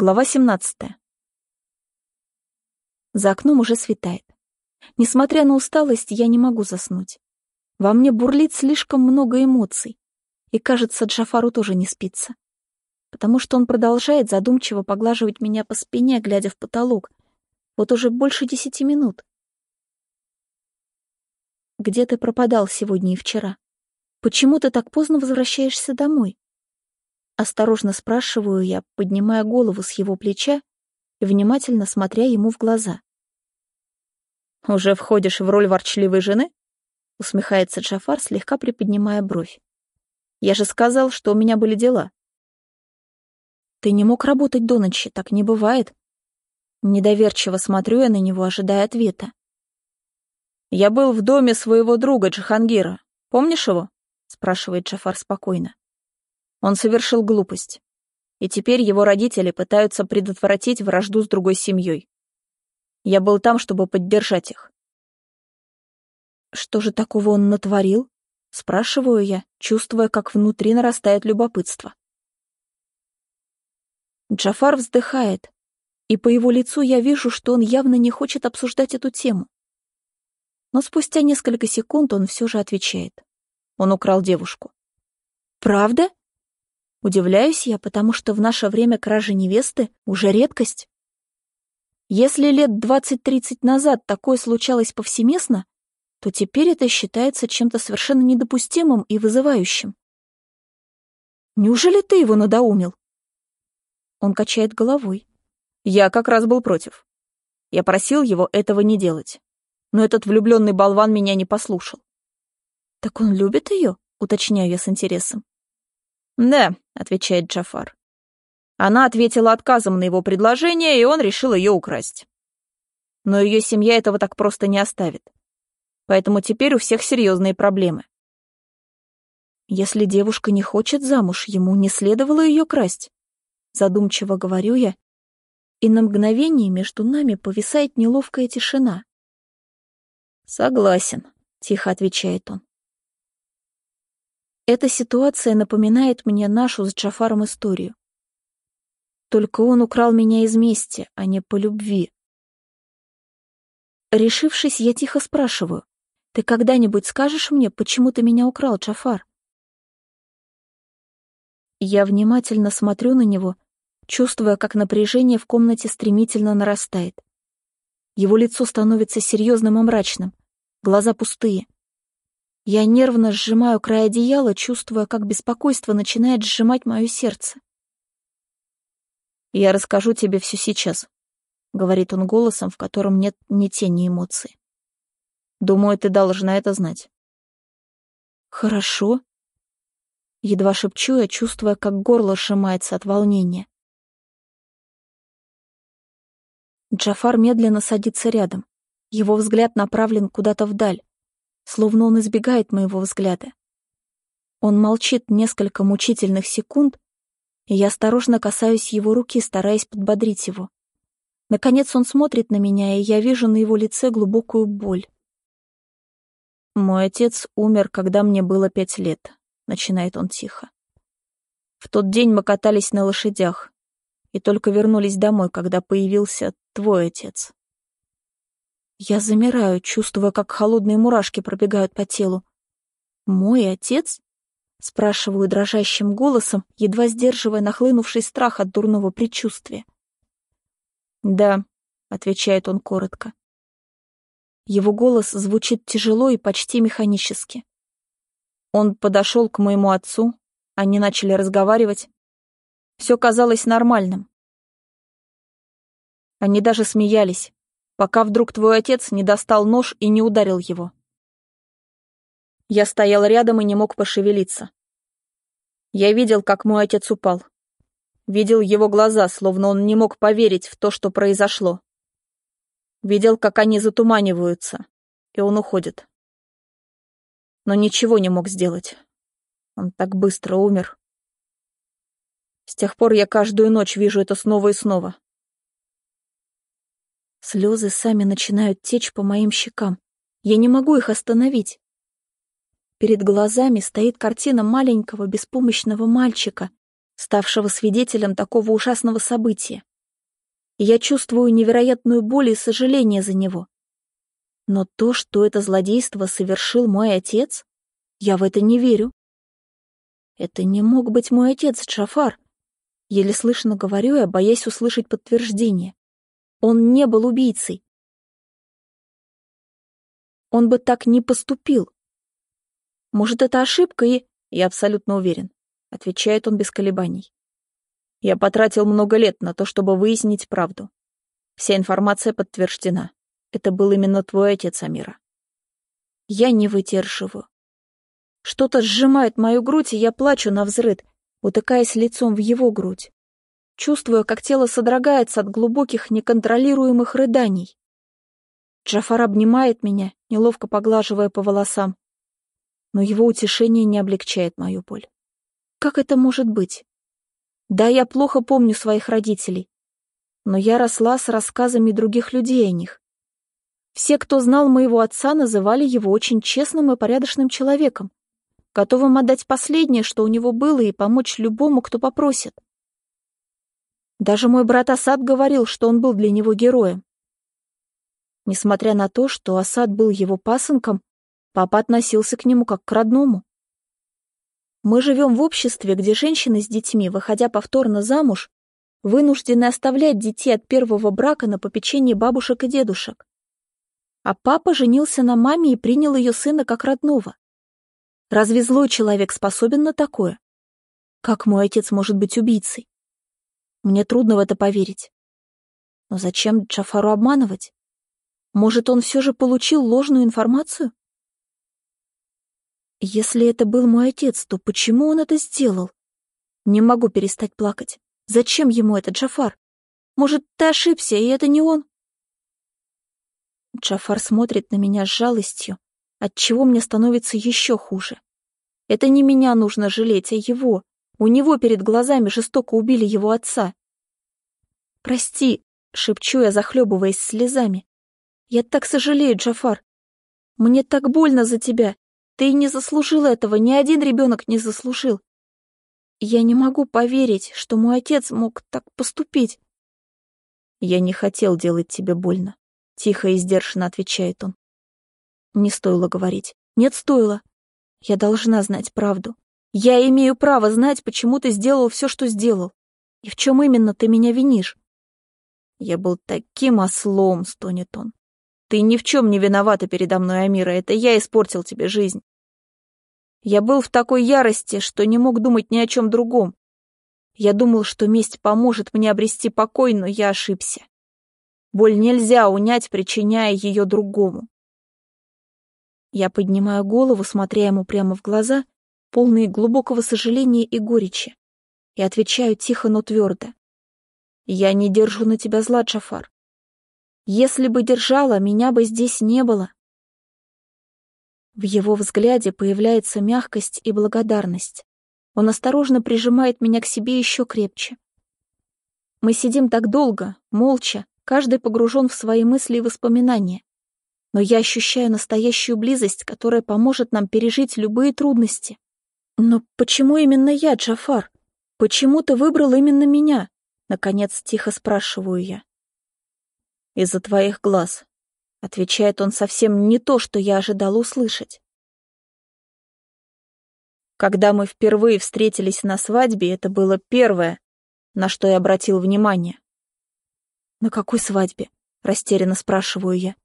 Глава 17. За окном уже светает. Несмотря на усталость, я не могу заснуть. Во мне бурлит слишком много эмоций. И, кажется, Джафару тоже не спится. Потому что он продолжает задумчиво поглаживать меня по спине, глядя в потолок. Вот уже больше десяти минут. Где ты пропадал сегодня и вчера? Почему ты так поздно возвращаешься домой? Осторожно спрашиваю я, поднимая голову с его плеча и внимательно смотря ему в глаза. «Уже входишь в роль ворчливой жены?» — усмехается Джафар, слегка приподнимая бровь. «Я же сказал, что у меня были дела». «Ты не мог работать до ночи, так не бывает». Недоверчиво смотрю я на него, ожидая ответа. «Я был в доме своего друга Джахангира. Помнишь его?» — спрашивает Джафар спокойно. Он совершил глупость. И теперь его родители пытаются предотвратить вражду с другой семьей. Я был там, чтобы поддержать их. Что же такого он натворил? Спрашиваю я, чувствуя, как внутри нарастает любопытство. Джафар вздыхает, и по его лицу я вижу, что он явно не хочет обсуждать эту тему. Но спустя несколько секунд он все же отвечает. Он украл девушку. «Правда?» Удивляюсь я, потому что в наше время кража невесты уже редкость. Если лет 20-30 назад такое случалось повсеместно, то теперь это считается чем-то совершенно недопустимым и вызывающим. Неужели ты его надоумил? Он качает головой. Я как раз был против. Я просил его этого не делать. Но этот влюбленный болван меня не послушал. Так он любит ее? Уточняю я с интересом. «Да», — отвечает Джафар. Она ответила отказом на его предложение, и он решил ее украсть. Но ее семья этого так просто не оставит. Поэтому теперь у всех серьезные проблемы. Если девушка не хочет замуж, ему не следовало ее красть. Задумчиво говорю я, и на мгновение между нами повисает неловкая тишина. «Согласен», — тихо отвечает он. Эта ситуация напоминает мне нашу с Джафаром историю. Только он украл меня из мести, а не по любви. Решившись, я тихо спрашиваю, «Ты когда-нибудь скажешь мне, почему ты меня украл, Джафар?» Я внимательно смотрю на него, чувствуя, как напряжение в комнате стремительно нарастает. Его лицо становится серьезным и мрачным, глаза пустые. Я нервно сжимаю край одеяла, чувствуя, как беспокойство начинает сжимать мое сердце. «Я расскажу тебе все сейчас», — говорит он голосом, в котором нет ни тени эмоций. «Думаю, ты должна это знать». «Хорошо». Едва шепчу я, чувствуя, как горло сжимается от волнения. Джафар медленно садится рядом. Его взгляд направлен куда-то вдаль словно он избегает моего взгляда. Он молчит несколько мучительных секунд, и я осторожно касаюсь его руки, стараясь подбодрить его. Наконец он смотрит на меня, и я вижу на его лице глубокую боль. «Мой отец умер, когда мне было пять лет», — начинает он тихо. «В тот день мы катались на лошадях и только вернулись домой, когда появился твой отец». Я замираю, чувствуя, как холодные мурашки пробегают по телу. «Мой отец?» — спрашиваю дрожащим голосом, едва сдерживая нахлынувший страх от дурного предчувствия. «Да», — отвечает он коротко. Его голос звучит тяжело и почти механически. Он подошел к моему отцу, они начали разговаривать. Все казалось нормальным. Они даже смеялись пока вдруг твой отец не достал нож и не ударил его. Я стоял рядом и не мог пошевелиться. Я видел, как мой отец упал. Видел его глаза, словно он не мог поверить в то, что произошло. Видел, как они затуманиваются, и он уходит. Но ничего не мог сделать. Он так быстро умер. С тех пор я каждую ночь вижу это снова и снова. Слезы сами начинают течь по моим щекам. Я не могу их остановить. Перед глазами стоит картина маленького беспомощного мальчика, ставшего свидетелем такого ужасного события. я чувствую невероятную боль и сожаление за него. Но то, что это злодейство совершил мой отец, я в это не верю. Это не мог быть мой отец, Джафар. Еле слышно говорю я, боясь услышать подтверждение. Он не был убийцей. Он бы так не поступил. Может, это ошибка и... Я абсолютно уверен. Отвечает он без колебаний. Я потратил много лет на то, чтобы выяснить правду. Вся информация подтверждена. Это был именно твой отец, Амира. Я не выдерживаю. Что-то сжимает мою грудь, и я плачу на взрыд, утыкаясь лицом в его грудь. Чувствую, как тело содрогается от глубоких, неконтролируемых рыданий. Джафар обнимает меня, неловко поглаживая по волосам. Но его утешение не облегчает мою боль. Как это может быть? Да, я плохо помню своих родителей, но я росла с рассказами других людей о них. Все, кто знал моего отца, называли его очень честным и порядочным человеком, готовым отдать последнее, что у него было, и помочь любому, кто попросит. Даже мой брат Асад говорил, что он был для него героем. Несмотря на то, что Асад был его пасынком, папа относился к нему как к родному. Мы живем в обществе, где женщины с детьми, выходя повторно замуж, вынуждены оставлять детей от первого брака на попечении бабушек и дедушек. А папа женился на маме и принял ее сына как родного. Разве злой человек способен на такое? Как мой отец может быть убийцей? Мне трудно в это поверить. Но зачем Джафару обманывать? Может, он все же получил ложную информацию? Если это был мой отец, то почему он это сделал? Не могу перестать плакать. Зачем ему это, Джафар? Может, ты ошибся, и это не он? Джафар смотрит на меня с жалостью, отчего мне становится еще хуже. Это не меня нужно жалеть, а его. У него перед глазами жестоко убили его отца. «Прости», — шепчу я, захлебываясь слезами. Я так сожалею, Джафар. Мне так больно за тебя. Ты не заслужил этого, ни один ребенок не заслужил. Я не могу поверить, что мой отец мог так поступить. Я не хотел делать тебе больно. Тихо и сдержанно отвечает он. Не стоило говорить. Нет, стоило. Я должна знать правду. Я имею право знать, почему ты сделал все, что сделал. И в чем именно ты меня винишь. Я был таким ослом, стонет он. Ты ни в чем не виновата передо мной, Амира, это я испортил тебе жизнь. Я был в такой ярости, что не мог думать ни о чем другом. Я думал, что месть поможет мне обрести покой, но я ошибся. Боль нельзя унять, причиняя ее другому. Я поднимаю голову, смотря ему прямо в глаза, полные глубокого сожаления и горечи, и отвечаю тихо, но твердо. Я не держу на тебя зла, Джафар. Если бы держала, меня бы здесь не было. В его взгляде появляется мягкость и благодарность. Он осторожно прижимает меня к себе еще крепче. Мы сидим так долго, молча, каждый погружен в свои мысли и воспоминания. Но я ощущаю настоящую близость, которая поможет нам пережить любые трудности. Но почему именно я, Джафар? Почему ты выбрал именно меня? Наконец тихо спрашиваю я из-за твоих глаз», — отвечает он совсем не то, что я ожидала услышать. Когда мы впервые встретились на свадьбе, это было первое, на что я обратил внимание. «На какой свадьбе?» — растерянно спрашиваю я.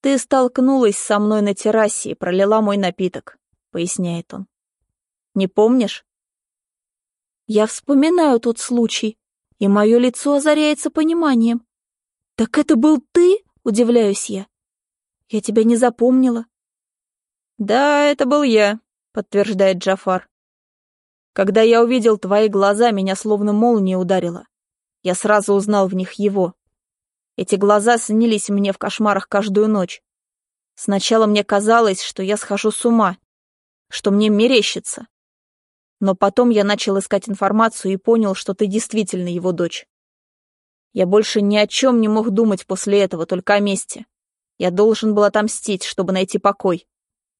«Ты столкнулась со мной на террасе и пролила мой напиток», — поясняет он. «Не помнишь?» Я вспоминаю тот случай, и мое лицо озаряется пониманием. «Так это был ты?» — удивляюсь я. «Я тебя не запомнила». «Да, это был я», — подтверждает Джафар. «Когда я увидел твои глаза, меня словно молния ударила. Я сразу узнал в них его. Эти глаза снились мне в кошмарах каждую ночь. Сначала мне казалось, что я схожу с ума, что мне мерещится. Но потом я начал искать информацию и понял, что ты действительно его дочь. Я больше ни о чем не мог думать после этого, только о мести. Я должен был отомстить, чтобы найти покой.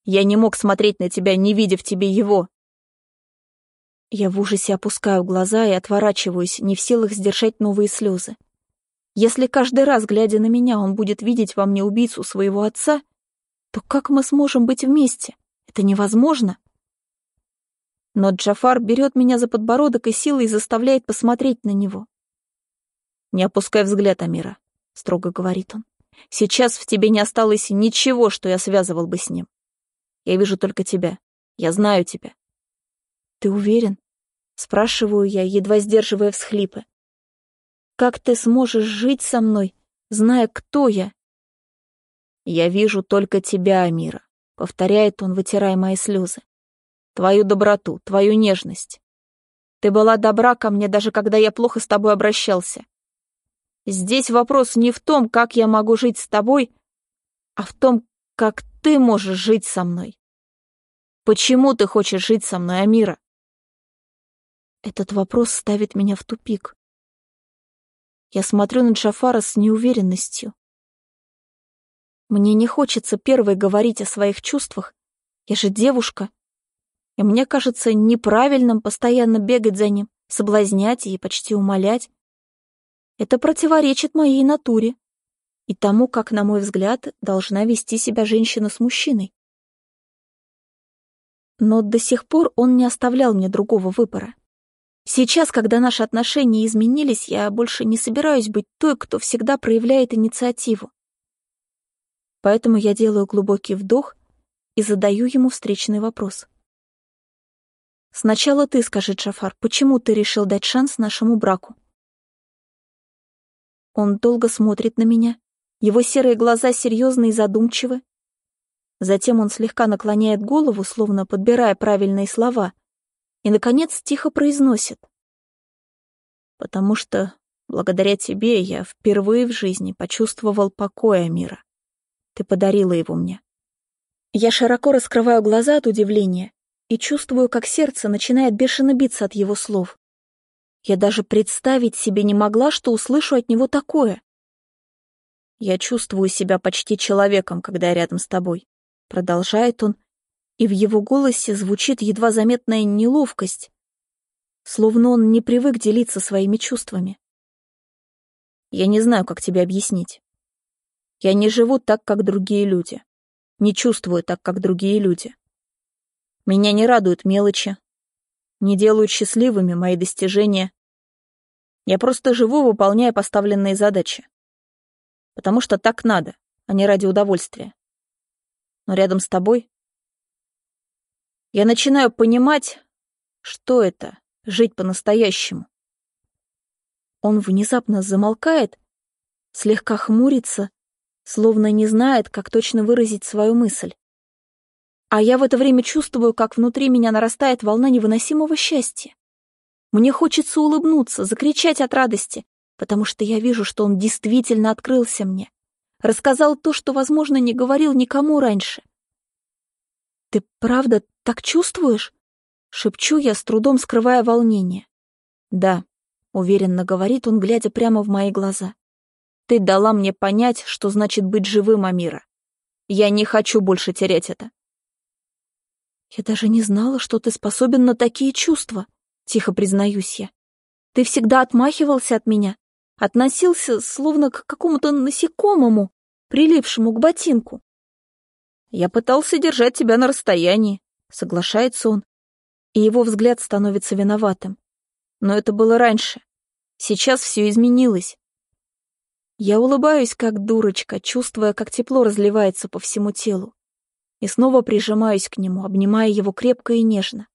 Я не мог смотреть на тебя, не видя в тебе его. Я в ужасе опускаю глаза и отворачиваюсь, не в силах сдержать новые слезы. Если каждый раз, глядя на меня, он будет видеть во мне убийцу своего отца, то как мы сможем быть вместе? Это невозможно. Но Джафар берет меня за подбородок и силой заставляет посмотреть на него. «Не опускай взгляд, Амира», — строго говорит он. «Сейчас в тебе не осталось ничего, что я связывал бы с ним. Я вижу только тебя. Я знаю тебя». «Ты уверен?» — спрашиваю я, едва сдерживая всхлипы. «Как ты сможешь жить со мной, зная, кто я?» «Я вижу только тебя, Амира», — повторяет он, вытирая мои слезы. «Твою доброту, твою нежность. Ты была добра ко мне, даже когда я плохо с тобой обращался. Здесь вопрос не в том, как я могу жить с тобой, а в том, как ты можешь жить со мной. Почему ты хочешь жить со мной, Амира? Этот вопрос ставит меня в тупик. Я смотрю на Джафара с неуверенностью. Мне не хочется первой говорить о своих чувствах. Я же девушка. И мне кажется неправильным постоянно бегать за ним, соблазнять и почти умолять. Это противоречит моей натуре и тому, как, на мой взгляд, должна вести себя женщина с мужчиной. Но до сих пор он не оставлял мне другого выбора. Сейчас, когда наши отношения изменились, я больше не собираюсь быть той, кто всегда проявляет инициативу. Поэтому я делаю глубокий вдох и задаю ему встречный вопрос. «Сначала ты скажи, Джафар, почему ты решил дать шанс нашему браку?» Он долго смотрит на меня. Его серые глаза серьезны и задумчивы. Затем он слегка наклоняет голову, словно подбирая правильные слова, и, наконец, тихо произносит. «Потому что благодаря тебе я впервые в жизни почувствовал покоя мира. Ты подарила его мне». Я широко раскрываю глаза от удивления и чувствую, как сердце начинает бешено биться от его слов. Я даже представить себе не могла, что услышу от него такое. «Я чувствую себя почти человеком, когда я рядом с тобой», — продолжает он, и в его голосе звучит едва заметная неловкость, словно он не привык делиться своими чувствами. «Я не знаю, как тебе объяснить. Я не живу так, как другие люди, не чувствую так, как другие люди. Меня не радуют мелочи, не делают счастливыми мои достижения. Я просто живу, выполняя поставленные задачи. Потому что так надо, а не ради удовольствия. Но рядом с тобой я начинаю понимать, что это — жить по-настоящему. Он внезапно замолкает, слегка хмурится, словно не знает, как точно выразить свою мысль. А я в это время чувствую, как внутри меня нарастает волна невыносимого счастья. Мне хочется улыбнуться, закричать от радости, потому что я вижу, что он действительно открылся мне. Рассказал то, что, возможно, не говорил никому раньше. «Ты правда так чувствуешь?» — шепчу я, с трудом скрывая волнение. «Да», — уверенно говорит он, глядя прямо в мои глаза. «Ты дала мне понять, что значит быть живым, Амира. Я не хочу больше терять это. «Я даже не знала, что ты способен на такие чувства», — тихо признаюсь я. «Ты всегда отмахивался от меня, относился словно к какому-то насекомому, прилипшему к ботинку». «Я пытался держать тебя на расстоянии», — соглашается он, и его взгляд становится виноватым. «Но это было раньше. Сейчас все изменилось». Я улыбаюсь, как дурочка, чувствуя, как тепло разливается по всему телу и снова прижимаюсь к нему, обнимая его крепко и нежно.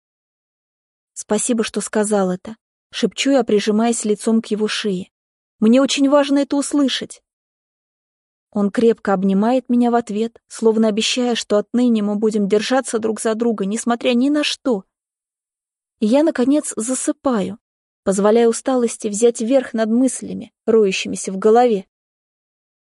«Спасибо, что сказал это», — шепчу я, прижимаясь лицом к его шее. «Мне очень важно это услышать». Он крепко обнимает меня в ответ, словно обещая, что отныне мы будем держаться друг за друга, несмотря ни на что. И я, наконец, засыпаю, позволяя усталости взять верх над мыслями, роющимися в голове.